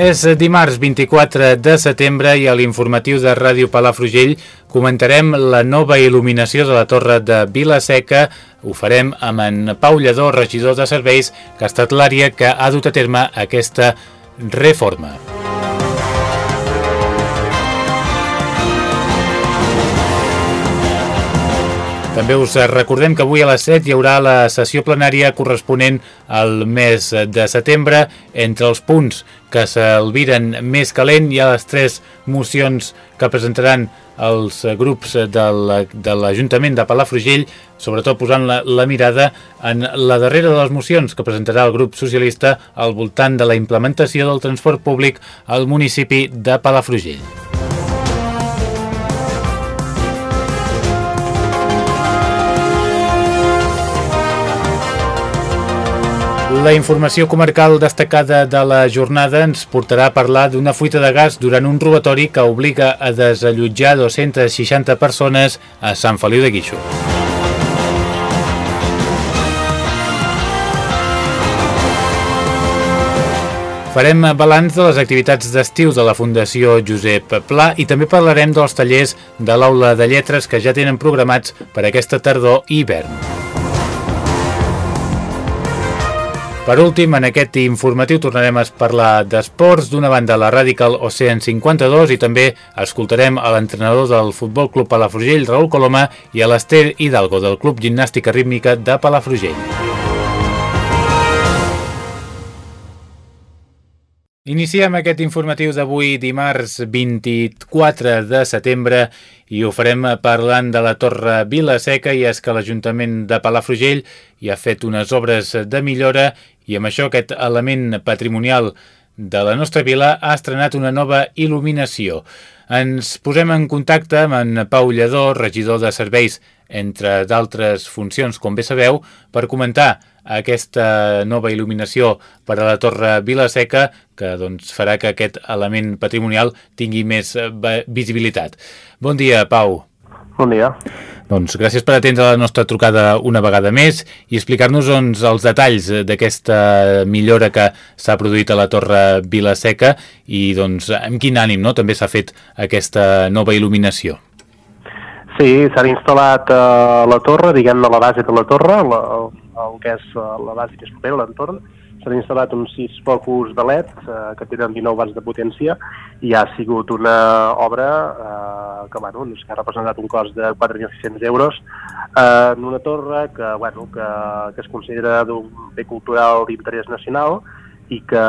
És dimarts 24 de setembre i a l'informatiu de Ràdio Palafrugell comentarem la nova il·luminació de la torre de Vilaseca. Ho farem amb en Pau Lledó, regidor de serveis, que ha estat l'àrea que ha dut a terme aquesta reforma. També us recordem que avui a les 7 hi haurà la sessió plenària corresponent al mes de setembre. Entre els punts que s'alviren més calent hi ha les tres mocions que presentaran els grups de l'Ajuntament de Palafrugell, sobretot posant la, la mirada en la darrera de les mocions que presentarà el grup socialista al voltant de la implementació del transport públic al municipi de Palafrugell. La informació comarcal destacada de la jornada ens portarà a parlar d'una fuita de gas durant un robatori que obliga a desallotjar 260 persones a Sant Feliu de Guíxols. Farem balanç de les activitats d'estiu de la Fundació Josep Pla i també parlarem dels tallers de l'Aula de Lletres que ja tenen programats per aquesta tardor i hivern. Per últim, en aquest informatiu tornarem a parlar d'esports, d'una banda la Radical Ocean 52 i també escoltarem a l'entrenador del Futbol Club Palafrugell, Raül Coloma, i a l'Ester Hidalgo del Club Gimnàstica Rítmica de Palafrugell. Iniciem aquest informatiu d'avui dimarts 24 de setembre i ho farem parlant de la Torre Vila Seca i és que l'Ajuntament de Palafrugell hi ha fet unes obres de millora i amb això aquest element patrimonial de la nostra vila ha estrenat una nova il·luminació. Ens posem en contacte amb en Pau Lledó, regidor de serveis, entre d'altres funcions, com bé sabeu, per comentar aquesta nova il·luminació per a la Torre Vilaseca que doncs, farà que aquest element patrimonial tingui més eh, visibilitat. Bon dia, Pau. Bon dia. Doncs gràcies per atendre la nostra trucada una vegada més i explicar-nos doncs, els detalls d'aquesta millora que s'ha produït a la Torre Vilaseca i doncs, amb quin ànim no? també s'ha fet aquesta nova il·luminació. Sí, s'ha instal·lat uh, la torre, diguem-ne la base de la torre, la, el que és la base que és propera, l'entorn, s'han instal·lat uns sis focus de LED eh, que tenen 19 watts de potència i ha sigut una obra eh, que, bueno, doncs, que ha representat un cost de 4.600 euros eh, en una torre que, bueno, que, que es considera d'un bé cultural d'interès nacional i que,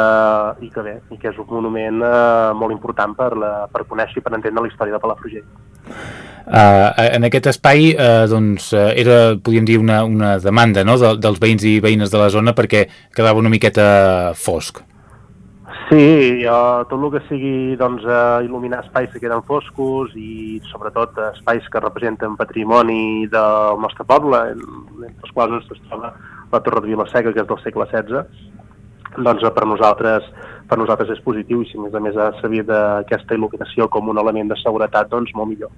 i que bé, i que és un monument eh, molt important per, la, per conèixer i per entendre la història de Palafrugell. Uh, en aquest espai uh, doncs, uh, era, podríem dir, una, una demanda no? de, dels veïns i veïnes de la zona perquè quedava una miqueta fosc. Sí, uh, tot el que sigui doncs, uh, il·luminar espais que queden foscos i sobretot espais que representen patrimoni del nostre poble, entre els quals es troba la Torre de Vilaseca, que és del segle XVI, doncs per nosaltres per nosaltres és positiu i si més a més ha servit aquesta il·luminació com un element de seguretat, doncs molt millor.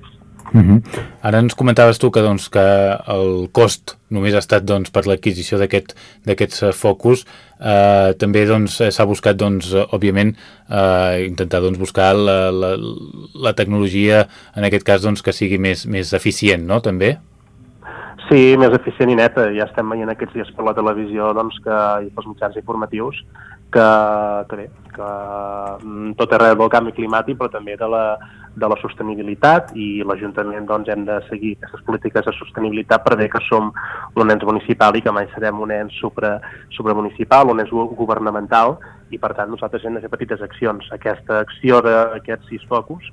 Uh -huh. Ara ens comentaves tu que, doncs, que el cost només ha estat doncs, per l'adquisició d'aquests focus. Eh, també doncs, s'ha buscat, doncs, òbviament, eh, intentar doncs, buscar la, la, la tecnologia, en aquest cas, doncs, que sigui més, més eficient, no?, també? Sí, més eficient i neta. Ja estem veient aquests dies per la televisió doncs, que, i pels mitjans informatius que, que bé, que mm, tot arreu del canvi climàtic, però també de la, de la sostenibilitat i l'Ajuntament doncs, hem de seguir aquestes polítiques de sostenibilitat per bé que som un ens municipal i que mai serem un ens supra, supramunicipal, un ens governamental i per tant nosaltres hem de fer petites accions. Aquesta acció d'aquests sis focus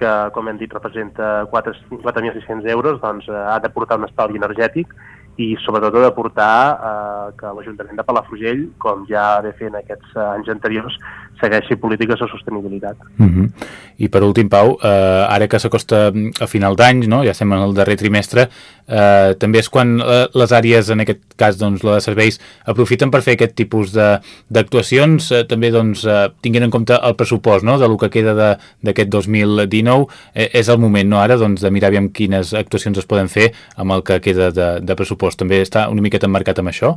que, com hem dit, representa 4.600 euros, doncs eh, ha de portar un estalvi energètic i sobretot ha de portar eh, que l'Ajuntament de Palafrugell, com ja fer en aquests anys anteriors, segueixi polítiques de sostenibilitat. Uh mhm. -huh. I per últim, Pau, eh, ara que s'acosta a final d'any, no? ja estem en el darrer trimestre, eh, també és quan eh, les àrees, en aquest cas doncs, la de serveis, aprofiten per fer aquest tipus d'actuacions, eh, també doncs, eh, tinguent en compte el pressupost no? de lo que queda d'aquest 2019, eh, és el moment no? ara doncs, de mirar aviam quines actuacions es poden fer amb el que queda de, de pressupost. També està una miqueta emmarcat amb això?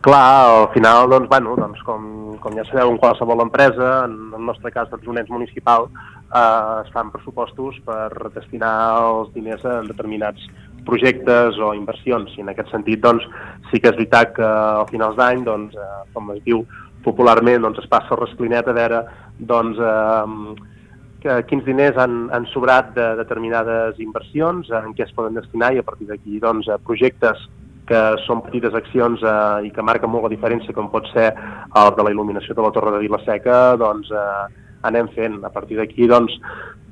Clar, al final, doncs, bueno, doncs, com, com ja sabeu, en qualsevol empresa, en el nostre cas, doncs, un ens municipal, eh, es fan pressupostos per destinar els diners a determinats projectes o inversions. I en aquest sentit, doncs, sí que és veritat que a finals d'any, doncs, eh, com es diu popularment, doncs, es passa el resclinet a veure doncs, eh, que, quins diners han, han sobrat de determinades inversions, en què es poden destinar i a partir d'aquí doncs, projectes que són petites accions eh, i que marquen molt la diferència, com pot ser el de la il·luminació de la Torre de Vilaseca, doncs eh, anem fent. A partir d'aquí, doncs,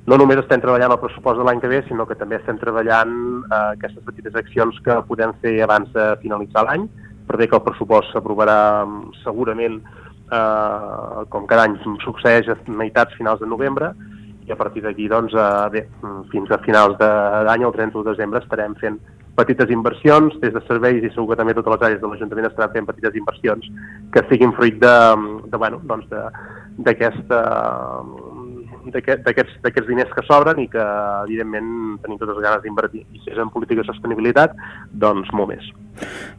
no només estem treballant el pressupost de l'any que ve, sinó que també estem treballant eh, aquestes petites accions que podem fer abans de finalitzar l'any, per bé que el pressupost s'aprovarà segurament, eh, com cada any succeeix a meitats finals de novembre, i a partir d'aquí, doncs, eh, bé, mm, fins a finals d'any, el 31 de desembre, estarem fent petites inversions des de serveis i segur que també totes les àrees de l'Ajuntament estaran fent petites inversions que siguin fruit de, de bueno, doncs d'aquesta d'aquests diners que sobren i que, evidentment, tenim totes ganes d'invertir. I si és en política de sostenibilitat, doncs molt més.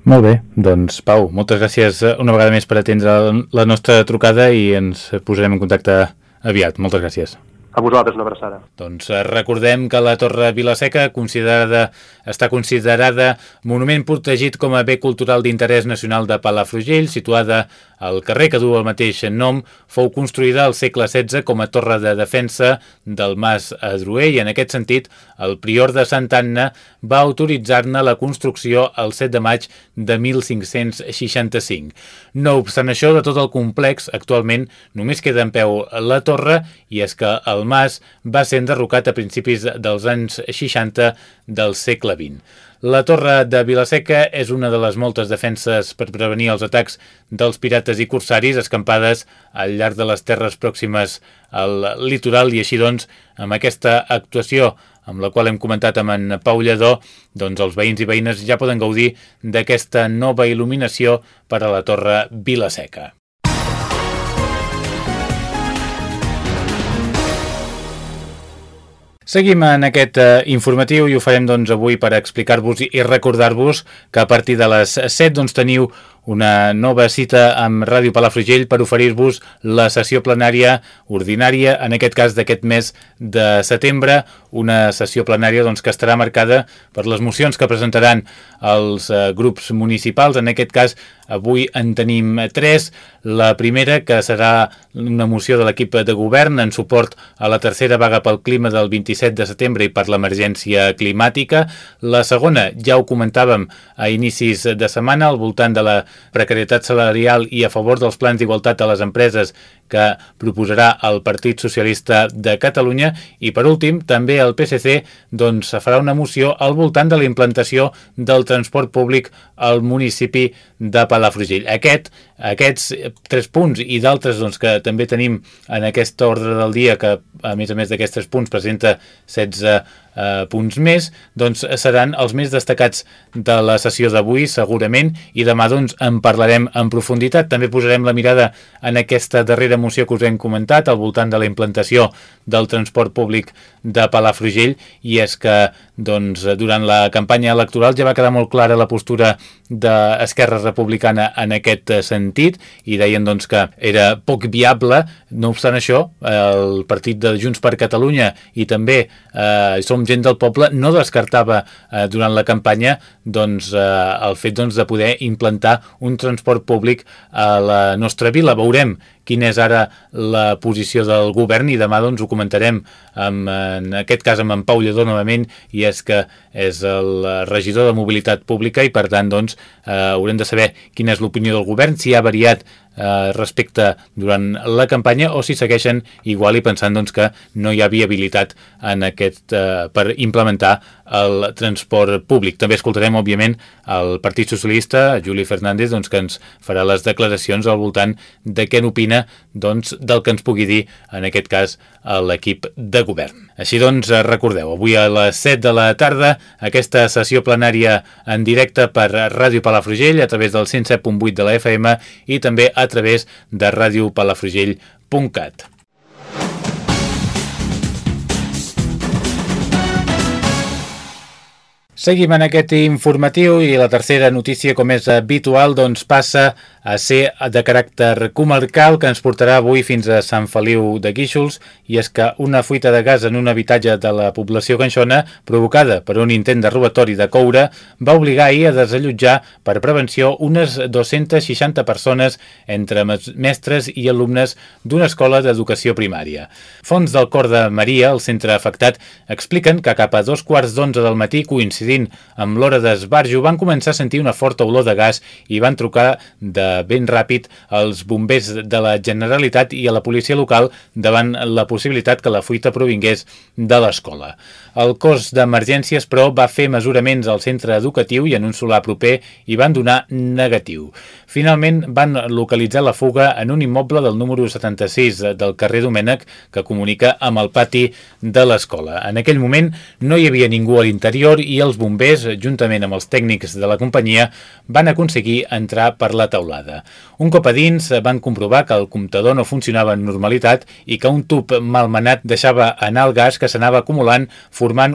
Molt bé, doncs Pau, moltes gràcies una vegada més per atendre la nostra trucada i ens posarem en contacte aviat. Moltes gràcies. A vosaltres una abraçada. Doncs eh, recordem que la Torre Vilaseca considerada, està considerada monument protegit com a bé cultural d'interès nacional de Palafrugell, situada el carrer que du el mateix nom fou construïda al segle XVI com a torre de defensa del Mas Adroer i en aquest sentit el prior de Sant Anna va autoritzar-ne la construcció el 7 de maig de 1565. No obstant això, de tot el complex, actualment només queda en peu la torre i és que el mas va ser enderrocat a principis dels anys 60 del segle XX. La torre de Vilaseca és una de les moltes defenses per prevenir els atacs dels pirates i corsaris escampades al llarg de les terres pròximes al litoral i així doncs amb aquesta actuació amb la qual hem comentat amb en Pau Lledó, doncs els veïns i veïnes ja poden gaudir d'aquesta nova il·luminació per a la torre Vilaseca. Seguim en aquest uh, informatiu i ho farem doncs, avui per explicar-vos i recordar-vos que a partir de les 7 doncs, teniu una nova cita amb Ràdio Palafrugell per oferir-vos la sessió plenària ordinària, en aquest cas d'aquest mes de setembre, una sessió plenària doncs, que estarà marcada per les mocions que presentaran els eh, grups municipals. En aquest cas, avui en tenim tres. La primera, que serà una moció de l'equip de govern en suport a la tercera vaga pel clima del 27 de setembre i per l'emergència climàtica. La segona, ja ho comentàvem a inicis de setmana, al voltant de la precarietat salarial i a favor dels plans d'igualtat a les empreses que proposarà el Partit Socialista de Catalunya i per últim també el PSC doncs farà una moció al voltant de la implantació del transport públic al municipi de Palafrugell. Aquest, aquests tres punts i d'altres doncs, que també tenim en aquesta ordre del dia que a més a més d'aquests punts presenta 16 eh, punts més, doncs seran els més destacats de la sessió d'avui, segurament, i demà doncs en parlarem en profunditat. També posarem la mirada en aquesta darrera moció que us hem comentat, al voltant de la implantació del transport públic de Palafrugell, i és que doncs, durant la campanya electoral ja va quedar molt clara la postura d'Esquerra Republicana en aquest sentit, i deien doncs, que era poc viable, no obstant això, el partit de Junts per Catalunya i també eh, Som gent del poble no descartava eh, durant la campanya doncs, eh, el fet doncs, de poder implantar un transport públic a la nostra vila. Veurem quina és ara la posició del govern i demà doncs, ho comentarem amb, en aquest cas amb en Pau Lledó novament i és que és el regidor de mobilitat pública i per tant doncs, eh, haurem de saber quina és l'opinió del govern, si ha variat eh, respecte durant la campanya o si segueixen igual i pensant doncs, que no hi ha viabilitat en aquest, eh, per implementar el transport públic. També escoltarem, òbviament, el Partit Socialista, Juli Fernández, doncs, que ens farà les declaracions al voltant de què n'opina doncs, del que ens pugui dir, en aquest cas, l'equip de govern. Així doncs, recordeu, avui a les 7 de la tarda, aquesta sessió plenària en directe per Ràdio Palafrugell a través del 107.8 de la FM i també a través de radiopalafrugell.cat. Seguim en aquest informatiu i la tercera notícia, com és habitual, doncs passa a ser de caràcter comarcal que ens portarà avui fins a Sant Feliu de Guíxols i és que una fuita de gas en un habitatge de la població ganxona provocada per un intent de robatori de coure va obligar ahir a desallotjar per prevenció unes 260 persones entre mestres i alumnes d'una escola d'educació primària. Fons del Cor de Maria, el centre afectat, expliquen que cap a dos quarts d'onze del matí, coincidint amb l'hora d'esbarjo, van començar a sentir una forta olor de gas i van trucar de ben ràpid als bombers de la Generalitat i a la policia local davant la possibilitat que la fuita provingués de l'escola. El cos d'emergències, però, va fer mesuraments al centre educatiu i en un solar proper i van donar negatiu. Finalment van localitzar la fuga en un immoble del número 76 del carrer Domènec que comunica amb el pati de l'escola. En aquell moment no hi havia ningú a l'interior i els bombers, juntament amb els tècnics de la companyia, van aconseguir entrar per la vegada. Un cop a dins van comprovar que el comptador no funcionava en normalitat i que un tub malmenat deixava anar el gas que s'anava acumulant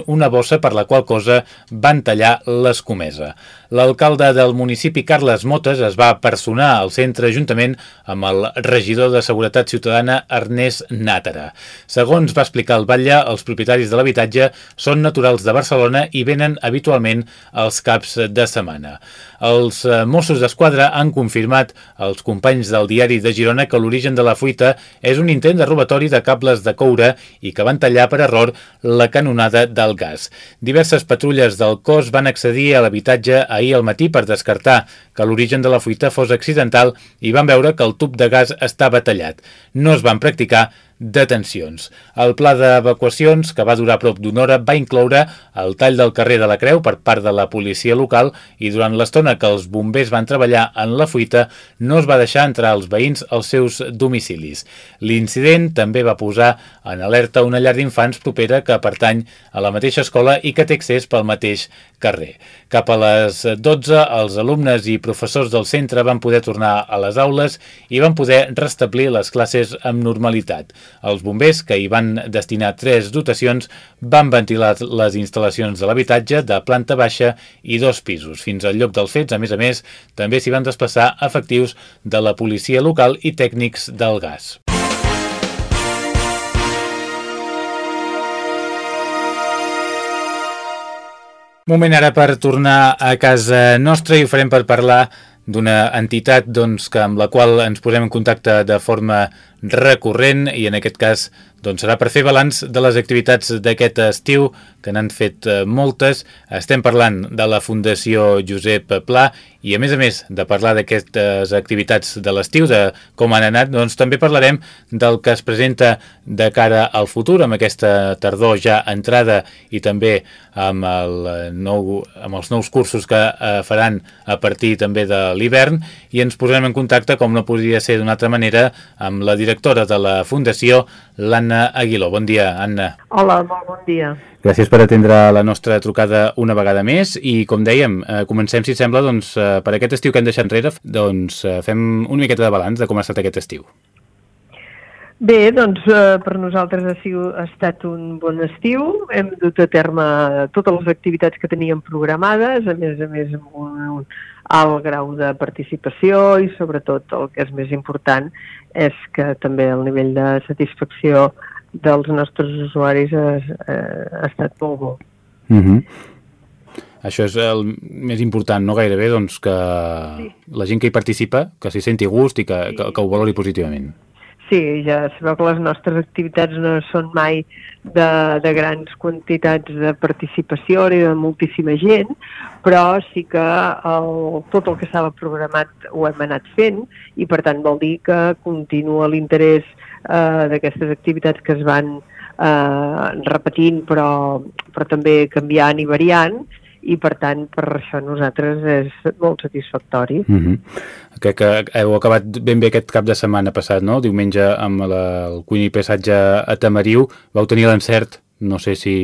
una bossa per la qual cosa van tallar l'escomesa. L'alcalde del municipi Carles Motes es va personar al centre juntament amb el regidor de Seguretat Ciutadana Ernest Nàtara. Segons va explicar el batlle, els propietaris de l'habitatge són naturals de Barcelona i venen habitualment als caps de setmana. Els eh, Mossos d'Esquadra han confirmat als companys del diari de Girona que l'origen de la fuita és un intent de robatori de cables de coure i que van tallar per error la canonada del gas. Diverses patrulles del cos van accedir a l'habitatge ahir al matí per descartar que l'origen de la fuita fos accidental i van veure que el tub de gas estava tallat. No es van practicar detencions. El pla d'evacuacions, que va durar prop d'una hora, va incloure el tall del carrer de la Creu per part de la policia local i durant l'estona que els bombers van treballar en la fuita no es va deixar entrar els veïns als seus domicilis. L'incident també va posar en alerta una llar d'infants propera que pertany a la mateixa escola i que té accés pel mateix carrer. Cap a les 12, els alumnes i professors del centre van poder tornar a les aules i van poder restablir les classes amb normalitat. Els bombers, que hi van destinar tres dotacions, van ventilar les instal·lacions de l'habitatge de planta baixa i dos pisos. Fins al lloc dels fets, a més a més, també s'hi van desplaçar efectius de la policia local i tècnics del gas. Moment ara per tornar a casa nostra i ho farem per parlar d'una entitat doncs, que amb la qual ens posem en contacte de forma recurrent i en aquest cas doncs serà per fer balanç de les activitats d'aquest estiu, que n'han fet eh, moltes. Estem parlant de la Fundació Josep Pla i a més a més de parlar d'aquestes activitats de l'estiu, de com han anat, doncs també parlarem del que es presenta de cara al futur, amb aquesta tardor ja entrada i també amb, el nou, amb els nous cursos que eh, faran a partir també de l'hivern i ens posarem en contacte, com no podria ser d'una altra manera, amb la directora de la Fundació, l'Anna Aguiló. Bon dia, Anna. Hola, molt bon dia. Gràcies per atendre la nostra trucada una vegada més i, com dèiem, eh, comencem, si sembla, doncs, eh, per aquest estiu que hem deixat enrere, doncs eh, fem una miqueta de balanç de com ha estat aquest estiu. Bé, doncs eh, per nosaltres ha, sigut, ha estat un bon estiu. Hem dut a terme totes les activitats que teníem programades, a més a més amb un, un alt grau de participació i sobretot el que és més important és que també el nivell de satisfacció dels nostres usuaris ha, ha estat molt bo. Mm -hmm. Això és el més important, no gairebé, doncs que sí. la gent que hi participa, que s'hi senti gust i que, sí. que, que ho valori positivament. Sí, ja sabeu que les nostres activitats no són mai de, de grans quantitats de participació ni de moltíssima gent, però sí que el, tot el que estava programat ho hem anat fent i per tant vol dir que continua l'interès eh, d'aquestes activitats que es van eh, repetint però, però també canviant i variant i per tant per això nosaltres és molt satisfactori. Mm -hmm. Crec que heu acabat ben bé aquest cap de setmana passat, no? Diumenge amb la, el Cuini Passatge a Tamariu vau tenir l'encert no sé si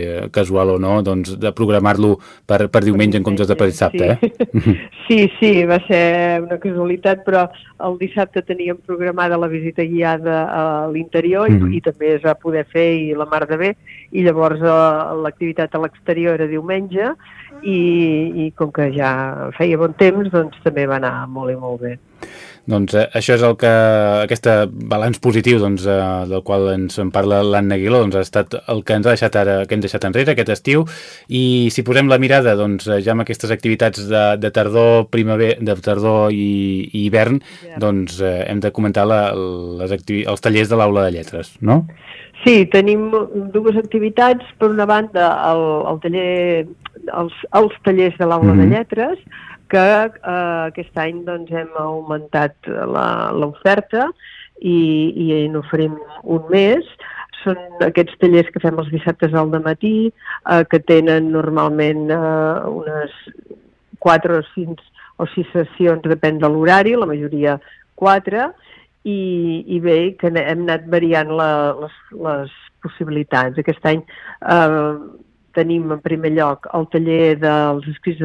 eh, casual o no, doncs de programar-lo per, per diumenge en comptes de per dissabte, sí. eh? Sí, sí, va ser una casualitat, però el dissabte teníem programada la visita guiada a l'interior mm -hmm. i, i també es va poder fer i la mar de bé, i llavors eh, l'activitat a l'exterior era diumenge i, i com que ja feia bon temps, doncs també va anar molt i molt bé. Doncs eh, això és el que, aquest balanç positiu doncs, eh, del qual ens en parla l'Anna Aguiló, doncs, ha estat el que ens ha deixat ara, que hem deixat enrere aquest estiu i si posem la mirada doncs, ja amb aquestes activitats de, de tardor, primavera, de tardor i, i hivern, yeah. doncs eh, hem de comentar la, les els tallers de l'aula de lletres, no? Sí, tenim dues activitats. Per una banda, el, el taller, els, els tallers de l'aula mm -hmm. de lletres, que eh, aquest any doncs, hem augmentat l'oferta i, i n'oferim un mes. Són aquests tallers que fem els dissabtes al matí, eh, que tenen normalment eh, unes 4 o 5 o 6 sessions, depèn de l'horari, la majoria 4, i, i bé, que hem anat variant la, les, les possibilitats. Aquest any eh, tenim en primer lloc el taller dels escrits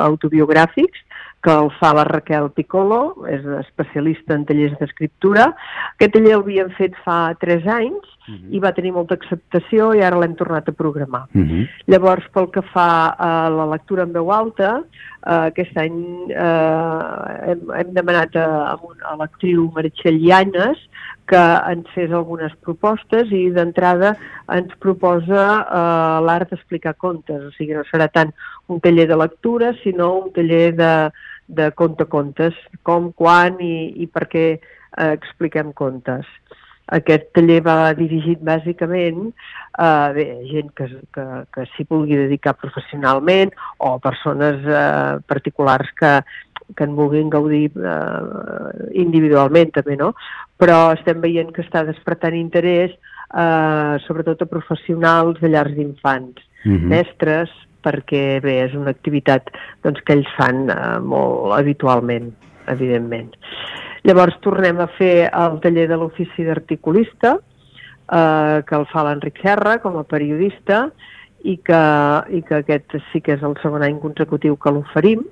autobiogràfics, que el fa la Raquel Piccolo, és especialista en tallers d'escriptura. Aquest taller l'havíem fet fa tres anys uh mhm. -huh. i va tenir molta acceptació i ara l'hem tornat a programar. Uh mhm. -huh. Llavors, pel que fa a la lectura en veu alta, eh, aquest any eh, hem, hem demanat a, a l'actriu Meritxell Llanes que ens fes algunes propostes i d'entrada ens proposa eh, l'art d'explicar contes, o sigui, no serà tant un taller de lectura, sinó un taller de, de conte-contes, com, quan i, i per què eh, expliquem contes. Aquest taller va dirigit bàsicament a bé, gent que, que, que s'hi vulgui dedicar professionalment o persones eh, particulars que, que en vulguin gaudir eh, individualment també, no? Però estem veient que està despertant interès eh, sobretot a professionals de llars d'infants, uh mhm. -huh. mestres, perquè bé, és una activitat doncs, que ells fan eh, molt habitualment, evidentment. Llavors tornem a fer el taller de l'ofici d'articulista, eh, que el fa l'Enric Serra com a periodista, i que, i que aquest sí que és el segon any consecutiu que l'oferim.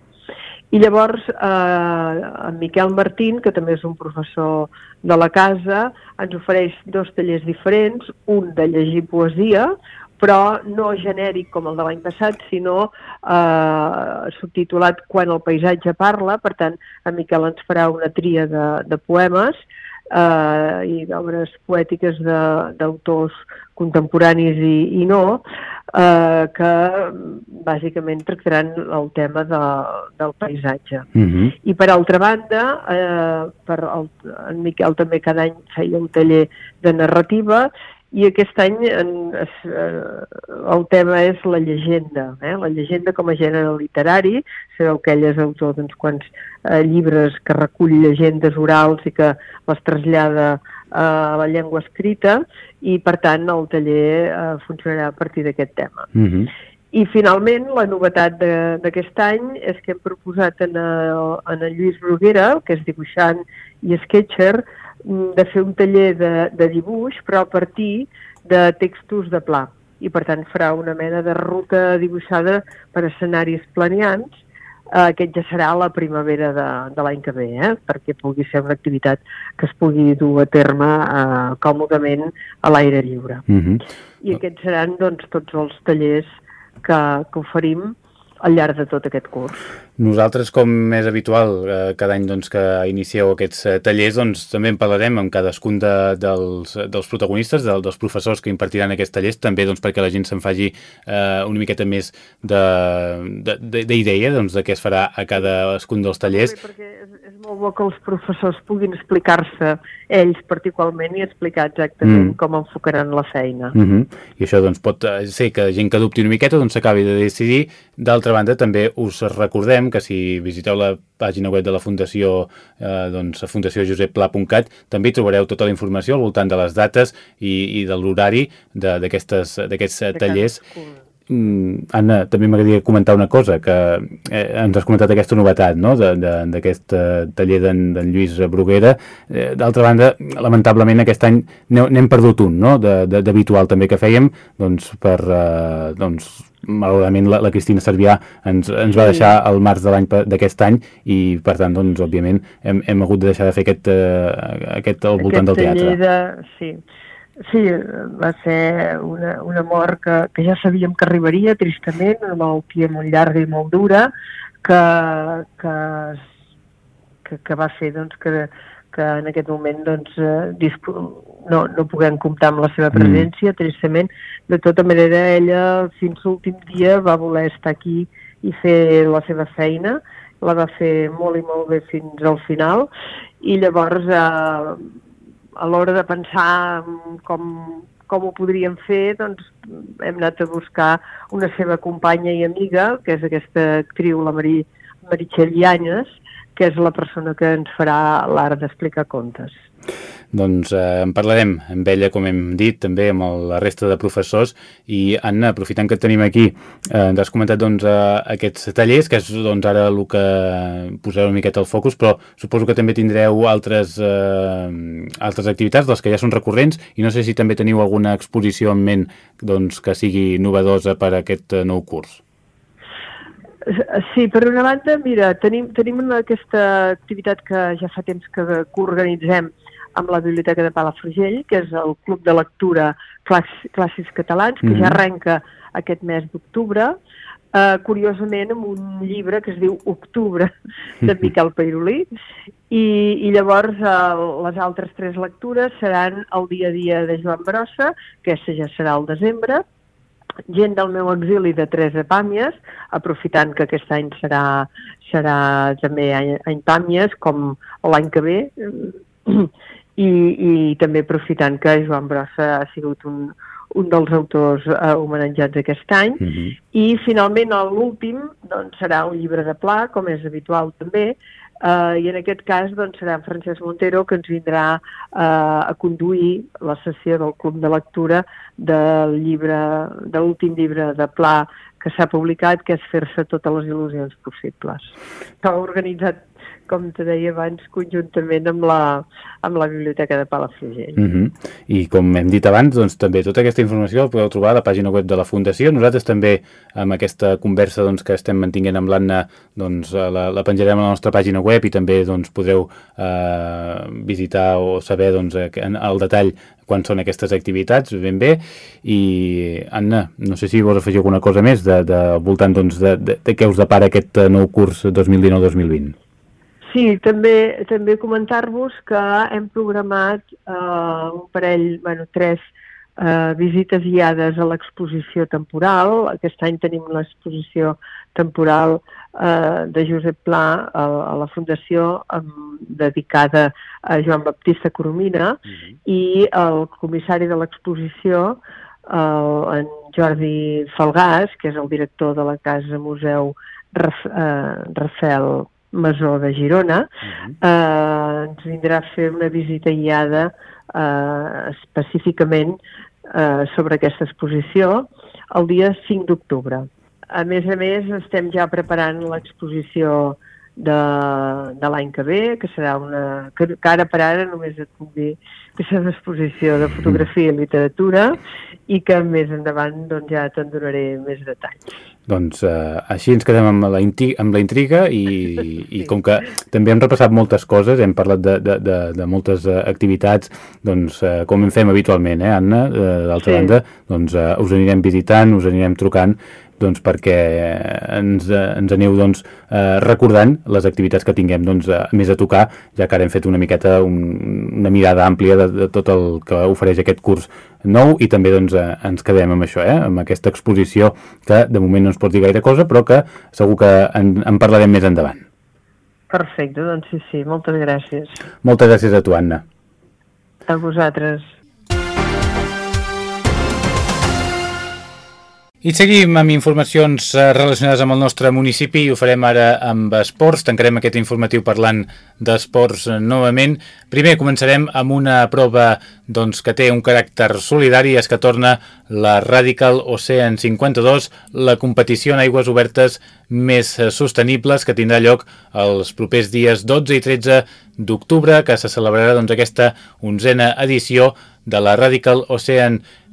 I llavors eh, en Miquel Martín, que també és un professor de la casa, ens ofereix dos tallers diferents, un de llegir poesia, però no genèric com el de l'any passat, sinó eh, subtitulat Quan el paisatge parla, per tant, en Miquel ens farà una tria de, de poemes eh, i d'obres poètiques d'autors contemporanis i, i no, eh, que bàsicament tractaran el tema de, del paisatge. Uh mhm. -huh. I per altra banda, eh, per el, en Miquel també cada any feia un taller de narrativa i aquest any en, es, eh, el tema és la llegenda, eh? la llegenda com a gènere literari. Sabeu que ell és autor d'uns quants eh, llibres que recull llegendes orals i que les trasllada eh, a la llengua escrita i, per tant, el taller eh, funcionarà a partir d'aquest tema. Mm -hmm. I finalment, la novetat d'aquest any és que hem proposat en, el, en el Lluís Bruguera, que és dibuixant i sketcher, de fer un taller de, de dibuix, però a partir de textos de pla. I per tant farà una mena de ruta dibuixada per escenaris planeants, eh, aquest ja serà la primavera de, de l'any que ve, eh? perquè pugui ser una activitat que es pugui dur a terme eh, còmodament a l'aire lliure. Mm -hmm. I aquests seran doncs, tots els tallers que, que oferim al llarg de tot aquest curs. Nosaltres, com és habitual, eh, cada any doncs, que inicieu aquests eh, tallers, doncs, també en parlarem amb cadascun de, dels, dels protagonistes, de, dels professors que impartiran aquests tallers, també doncs, perquè la gent se'n faci eh, una miqueta més d'idea doncs, de què es farà a cadascun dels tallers. Sí, perquè és, és molt bo que els professors puguin explicar-se ells particularment i explicar exactament mm. com enfocaran la feina. Mm -hmm. I això doncs, pot eh, ser que gent que dubti una miqueta doncs, s'acabi de decidir. D'altra banda, també us recordem que si visiteu la pàgina web de la Fundació, eh, doncs, fundaciojosepla.cat, també hi trobareu tota la informació al voltant de les dates i, i de l'horari d'aquests tallers. Mm, Anna, també m'agradaria comentar una cosa, que eh, ens has comentat aquesta novetat no? d'aquest eh, taller d'en Lluís Bruguera. Eh, D'altra banda, lamentablement aquest any n'hem perdut un, no? d'habitual també que fèiem, doncs per, eh, doncs, malauradament la, la Cristina Servià ens, ens va deixar al març de l'any d'aquest any i per tant, doncs, òbviament, hem, hem hagut de deixar de fer aquest, eh, aquest al voltant aquest del teatre. De, sí, Sí, va ser una, una mort que, que ja sabíem que arribaria, tristament, una malaltia molt llarga i molt dura, que, que, que, que va fer doncs, que, que en aquest moment doncs, eh, no, no puguem comptar amb la seva mm. presència, mm. tristament. De tota manera, ella fins l'últim dia va voler estar aquí i fer la seva feina, la va fer molt i molt bé fins al final, i llavors eh, a l'hora de pensar com, com ho podríem fer, doncs hem anat a buscar una seva companya i amiga, que és aquesta actriu, la Mari, Meritxell Llanyes, que és la persona que ens farà l'art d'explicar contes. Doncs eh, en parlarem amb ella, com hem dit, també amb el, la resta de professors i Anna, aprofitant que tenim aquí, eh, ens has comentat doncs, eh, aquests tallers, que és doncs, ara el que poseu una miqueta al focus, però suposo que també tindreu altres, eh, altres activitats, les que ja són recurrents, i no sé si també teniu alguna exposició en ment doncs, que sigui novedosa per a aquest eh, nou curs. Sí, per una banda, mira, tenim, tenim aquesta activitat que ja fa temps que, que organitzem amb la Biblioteca de Palafrugell, que és el Club de Lectura Clàssics Catalans, que mm -hmm. ja mhm. arrenca aquest mes d'octubre, eh, curiosament amb un llibre que es diu Octubre, de Miquel Peirolí, i, i llavors eh, les altres tres lectures seran el dia a dia de Joan Brossa, que aquesta ja serà al desembre, gent del meu exili de Teresa Pàmies, aprofitant que aquest any serà, serà també any, any Pàmies, com l'any que ve, i, i també aprofitant que Joan Brossa ha sigut un, un dels autors eh, homenatjats aquest any. Uh mhm. -huh. I finalment l'últim doncs, serà un llibre de pla, com és habitual també, eh, i en aquest cas doncs, serà en Francesc Montero que ens vindrà eh, a conduir la sessió del Club de Lectura del llibre de l'últim llibre de pla que s'ha publicat, que és Fer-se totes les il·lusions possibles. S'ha organitzat com te deia abans, conjuntament amb la, amb la Biblioteca de Palafrugell. Uh mhm. -huh. I com hem dit abans, doncs, també tota aquesta informació la podeu trobar a la pàgina web de la Fundació. Nosaltres també, amb aquesta conversa doncs, que estem mantinguent amb l'Anna, doncs, la, la penjarem a la nostra pàgina web i també doncs, podreu eh, visitar o saber doncs, el detall quan són aquestes activitats, ben bé. I, Anna, no sé si vols afegir alguna cosa més de, de, voltant doncs, de, de, de què us depara aquest nou curs 2019-2020. Sí, també, també comentar-vos que hem programat eh, un parell, bueno, tres eh, visites guiades a l'exposició temporal. Aquest any tenim l'exposició temporal eh, de Josep Pla a, a la Fundació eh, dedicada a Joan Baptista Coromina uh mhm. -huh. i el comissari de l'exposició, eh, en Jordi Falgàs, que és el director de la Casa Museu Raf, eh, Rafael Masó de Girona, uh -huh. eh, ens vindrà a fer una visita guiada eh, específicament eh, sobre aquesta exposició el dia 5 d'octubre. A més a més, estem ja preparant l'exposició de, de l'any que ve, que serà una... que, que ara per ara només et puc dir que serà una exposició de fotografia i literatura i que més endavant doncs, ja te'n donaré més detalls. doncs eh, així ens quedem amb la, amb la intriga i, i com que també hem repassat moltes coses, hem parlat de, de, de, de moltes uh, activitats, doncs uh, com en fem habitualment, eh, Anna? Uh, D'altra sí. banda, doncs uh, us anirem visitant, us anirem trucant doncs, perquè ens, ens aneu doncs, eh, recordant les activitats que tinguem doncs, eh, més a tocar, ja que ara hem fet una miqueta un, una mirada àmplia de, de tot el que ofereix aquest curs nou i també doncs, eh, ens quedem amb això, eh, amb aquesta exposició que de moment no ens pot dir gaire cosa, però que segur que en, en parlarem més endavant. Perfecte, doncs sí, sí, moltes gràcies. Moltes gràcies a tu, Anna. A vosaltres. I seguim amb informacions eh, relacionades amb el nostre municipi i ho farem ara amb esports. Tancarem aquest informatiu parlant d'esports novament. Primer començarem amb una prova doncs, que té un caràcter solidari, és que torna la Radical Ocean 52, la competició en aigües obertes més sostenibles que tindrà lloc els propers dies 12 i 13 d'octubre, que se celebrarà doncs, aquesta onzena edició de la Radical Ocean 52,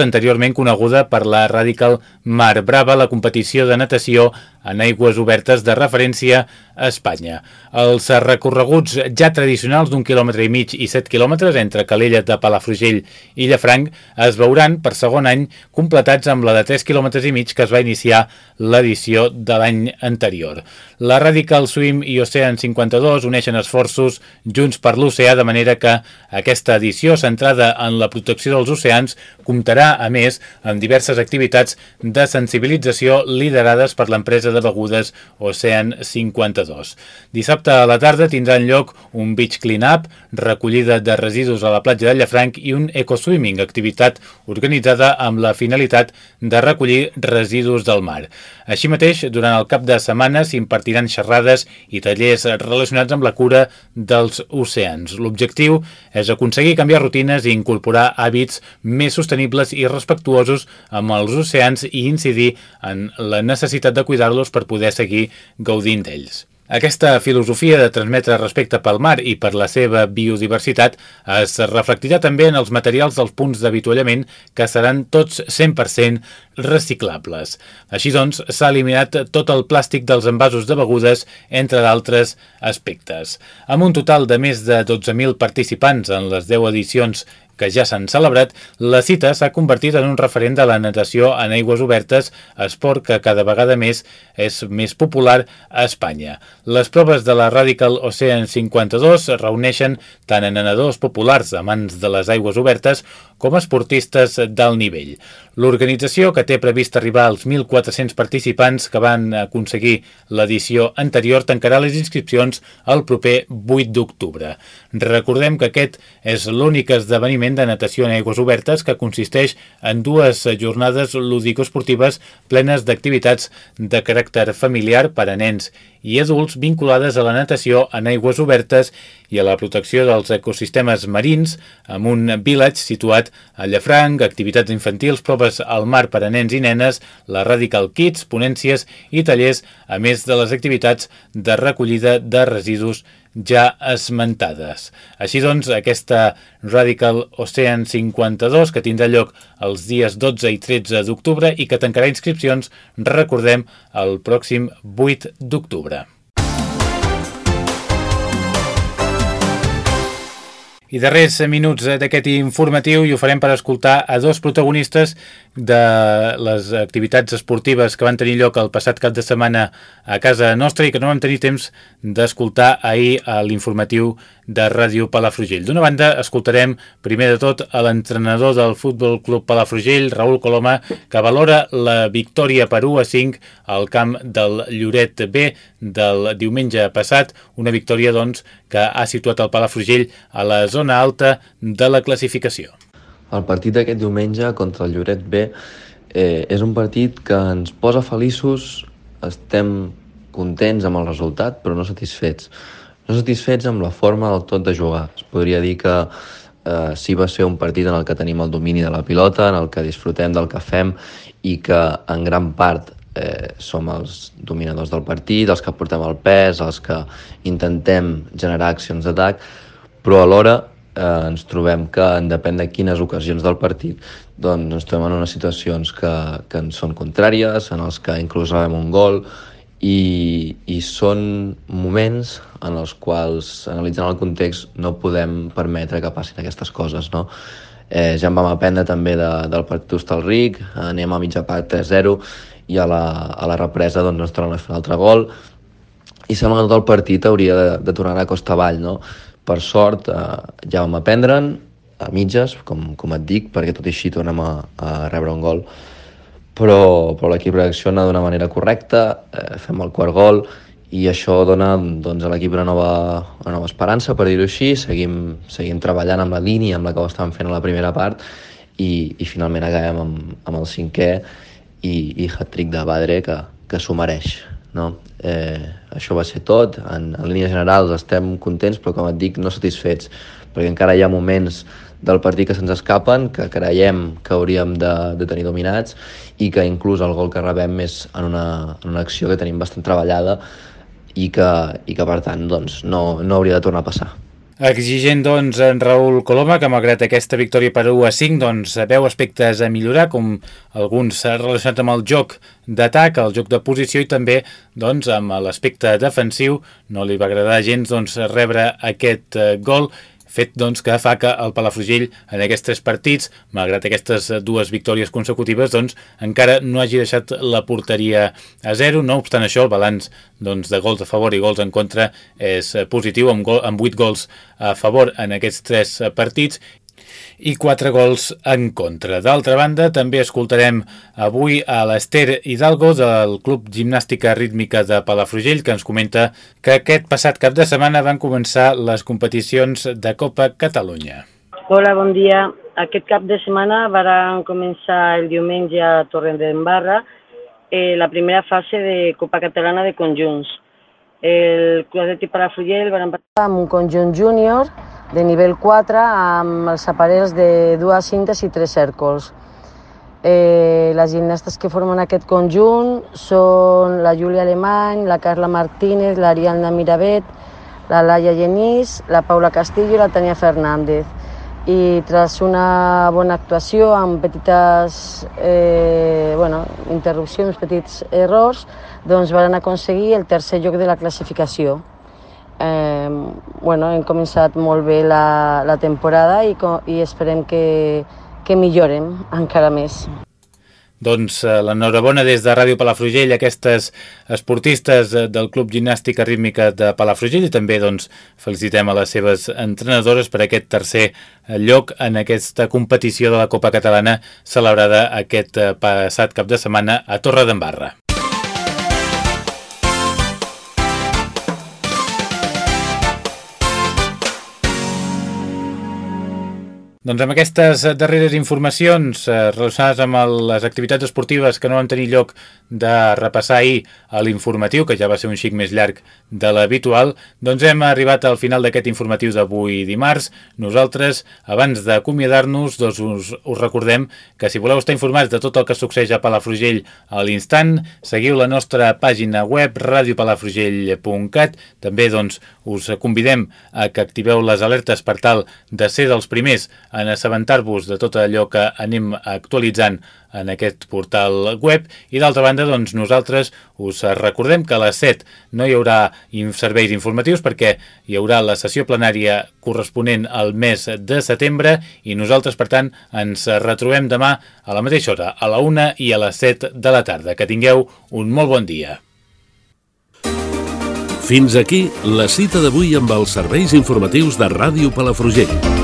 anteriorment coneguda per la Radical Mar Brava, la competició de natació en aigües obertes de referència a Espanya. Els recorreguts ja tradicionals d'un quilòmetre i mig i 7 quilòmetres entre Calella de Palafrugell i Llafranc es veuran per segon any completats amb la de 3 quilòmetres i mig que es va iniciar l'edició de l'any anterior. La Radical Swim i Ocean 52 uneixen esforços junts per l'oceà de manera que aquesta edició centrada en la protecció dels oceans comptarà, a més, amb diverses activitats de sensibilització liderades per l'empresa de begudes Ocean 52. Dissabte a la tarda tindran lloc un beach clean-up, recollida de residus a la platja de Llafranc i un ecoswimming, activitat organitzada amb la finalitat de recollir residus del mar. Així mateix, durant el cap de setmana s'impartiran xerrades i tallers relacionats amb la cura dels oceans. L'objectiu és aconseguir canviar rutines i incorporar hàbits més sostenibles i respectuosos amb els oceans i incidir en la necessitat de cuidar-los per poder seguir gaudint d'ells. Aquesta filosofia de transmetre respecte pel mar i per la seva biodiversitat es reflectirà també en els materials dels punts d'avituallament que seran tots 100% reciclables. Així doncs, s'ha eliminat tot el plàstic dels envasos de begudes, entre d'altres aspectes. Amb un total de més de 12.000 participants en les 10 edicions que ja s'han celebrat, la cita s'ha convertit en un referent de la natació en aigües obertes, esport que cada vegada més és més popular a Espanya. Les proves de la Radical Ocean 52 reuneixen tant a nedadors populars amants de les aigües obertes com a esportistes d'alt nivell. L'organització, que té previst arribar als 1.400 participants que van aconseguir l'edició anterior, tancarà les inscripcions el proper 8 d'octubre. Recordem que aquest és l'únic esdeveniment de natació en aigües obertes que consisteix en dues jornades lúdico-esportives plenes d'activitats de caràcter familiar per a nens i adults vinculades a la natació en aigües obertes i a la protecció dels ecosistemes marins amb un village situat a Llafranc, activitats infantils, proves al mar per a nens i nenes, la Radical Kids, ponències i tallers, a més de les activitats de recollida de residus ja esmentades. Així doncs, aquesta Radical Ocean 52, que tindrà lloc els dies 12 i 13 d'octubre i que tancarà inscripcions, recordem, el pròxim 8 d'octubre. I darrers minuts d'aquest informatiu i ho farem per escoltar a dos protagonistes de les activitats esportives que van tenir lloc el passat cap de setmana a casa nostra i que no vam tenir temps d'escoltar ahir l'informatiu de Ràdio Palafrugell. D'una banda, escoltarem primer de tot a l'entrenador del Futbol Club Palafrugell, Raül Coloma, que valora la victòria per 1 a 5 al camp del Lloret B del diumenge passat, una victòria doncs, que ha situat el Palafrugell a la zona alta de la classificació. El partit d'aquest diumenge contra el Lloret B eh, és un partit que ens posa feliços, estem contents amb el resultat, però no satisfets. No satisfets amb la forma del tot de jugar. Es podria dir que eh, sí va ser un partit en el que tenim el domini de la pilota, en el que disfrutem del que fem i que en gran part eh, som els dominadors del partit, els que portem el pes, els que intentem generar accions d'atac, però alhora eh, ens trobem que depèn de quines ocasions del partit doncs ens trobem en unes situacions que, que ens són contràries, en els que inclús rebem un gol i, i són moments en els quals, analitzant el context, no podem permetre que passin aquestes coses, no? Eh, ja en vam aprendre també de, del partit Hostalric, anem a mitja part 3-0 i a la, a la represa doncs, ens tornen a fer un altre gol i sembla que tot el partit hauria de, de tornar a costa avall, no? Per sort, eh, ja vam aprendre'n, a mitges, com, com et dic, perquè tot i així tornem a, a rebre un gol, però, però l'equip reacciona d'una manera correcta, eh, fem el quart gol, i això dona doncs, a l'equip una, nova, una nova esperança, per dir-ho així, seguim, seguim treballant amb la línia amb la que ho estàvem fent a la primera part, i, i finalment acabem amb, amb el cinquè i, i hat-trick de Badre que, que s'ho mereix. No? Eh, això va ser tot. En, en línies generals estem contents, però com et dic, no satisfets, perquè encara hi ha moments del partit que se'ns escapen, que creiem que hauríem de, de tenir dominats i que inclús el gol que rebem és en una, en una acció que tenim bastant treballada i que, i que per tant doncs, no, no hauria de tornar a passar. Exigent, doncs, en Raül Coloma, que malgrat aquesta victòria per 1 a 5, doncs, veu aspectes a millorar, com alguns relacionats amb el joc d'atac, el joc de posició i també doncs, amb l'aspecte defensiu. No li va agradar gens doncs, rebre aquest eh, gol fet doncs, que fa que el Palafrugell en aquests tres partits, malgrat aquestes dues victòries consecutives, doncs, encara no hagi deixat la porteria a zero. No obstant això, el balanç doncs, de gols a favor i gols en contra és positiu, amb, gol, amb 8 gols a favor en aquests tres partits i 4 gols en contra. D'altra banda, també escoltarem avui a l'Ester Hidalgo del Club Gimnàstica Rítmica de Palafrugell, que ens comenta que aquest passat cap de setmana van començar les competicions de Copa Catalunya. Hola, bon dia. Aquest cap de setmana van començar el diumenge a Torrent d'Embarra eh, la primera fase de Copa Catalana de conjunts. El Club de Palafrugell van passar amb un conjunt júnior de nivell 4 amb els aparells de dues cintes i tres cèrcols. Eh, les gimnastes que formen aquest conjunt són la Júlia Alemany, la Carla Martínez, l'Ariadna Miravet, la Laia Genís, la Paula Castillo i la Tania Fernández. I tras una bona actuació amb petites eh, bueno, interrupcions, petits errors, doncs van aconseguir el tercer lloc de la classificació. Eh, bueno, hem començat molt bé la, la temporada i, i esperem que, que millorem encara més. Doncs eh, l'enhorabona des de Ràdio Palafrugell aquestes esportistes eh, del Club Gimnàstica Rítmica de Palafrugell i també doncs, felicitem a les seves entrenadores per aquest tercer eh, lloc en aquesta competició de la Copa Catalana celebrada aquest passat cap de setmana a Torre Doncs amb aquestes darreres informacions eh, relacionades amb el, les activitats esportives que no van tenir lloc de repassar ahir a l'informatiu, que ja va ser un xic més llarg de l'habitual, doncs hem arribat al final d'aquest informatiu d'avui dimarts. Nosaltres, abans d'acomiadar-nos, doncs us, us recordem que si voleu estar informats de tot el que succeeix a Palafrugell a l'instant, seguiu la nostra pàgina web radiopalafrugell.cat. També doncs, us convidem a que activeu les alertes per tal de ser dels primers en assabentar-vos de tot allò que anem actualitzant en aquest portal web i d'altra banda doncs nosaltres us recordem que a les 7 no hi haurà serveis informatius perquè hi haurà la sessió plenària corresponent al mes de setembre i nosaltres per tant ens retrobem demà a la mateixa hora, a la 1 i a les 7 de la tarda. Que tingueu un molt bon dia. Fins aquí la cita d'avui amb els serveis informatius de Ràdio Palafrugell.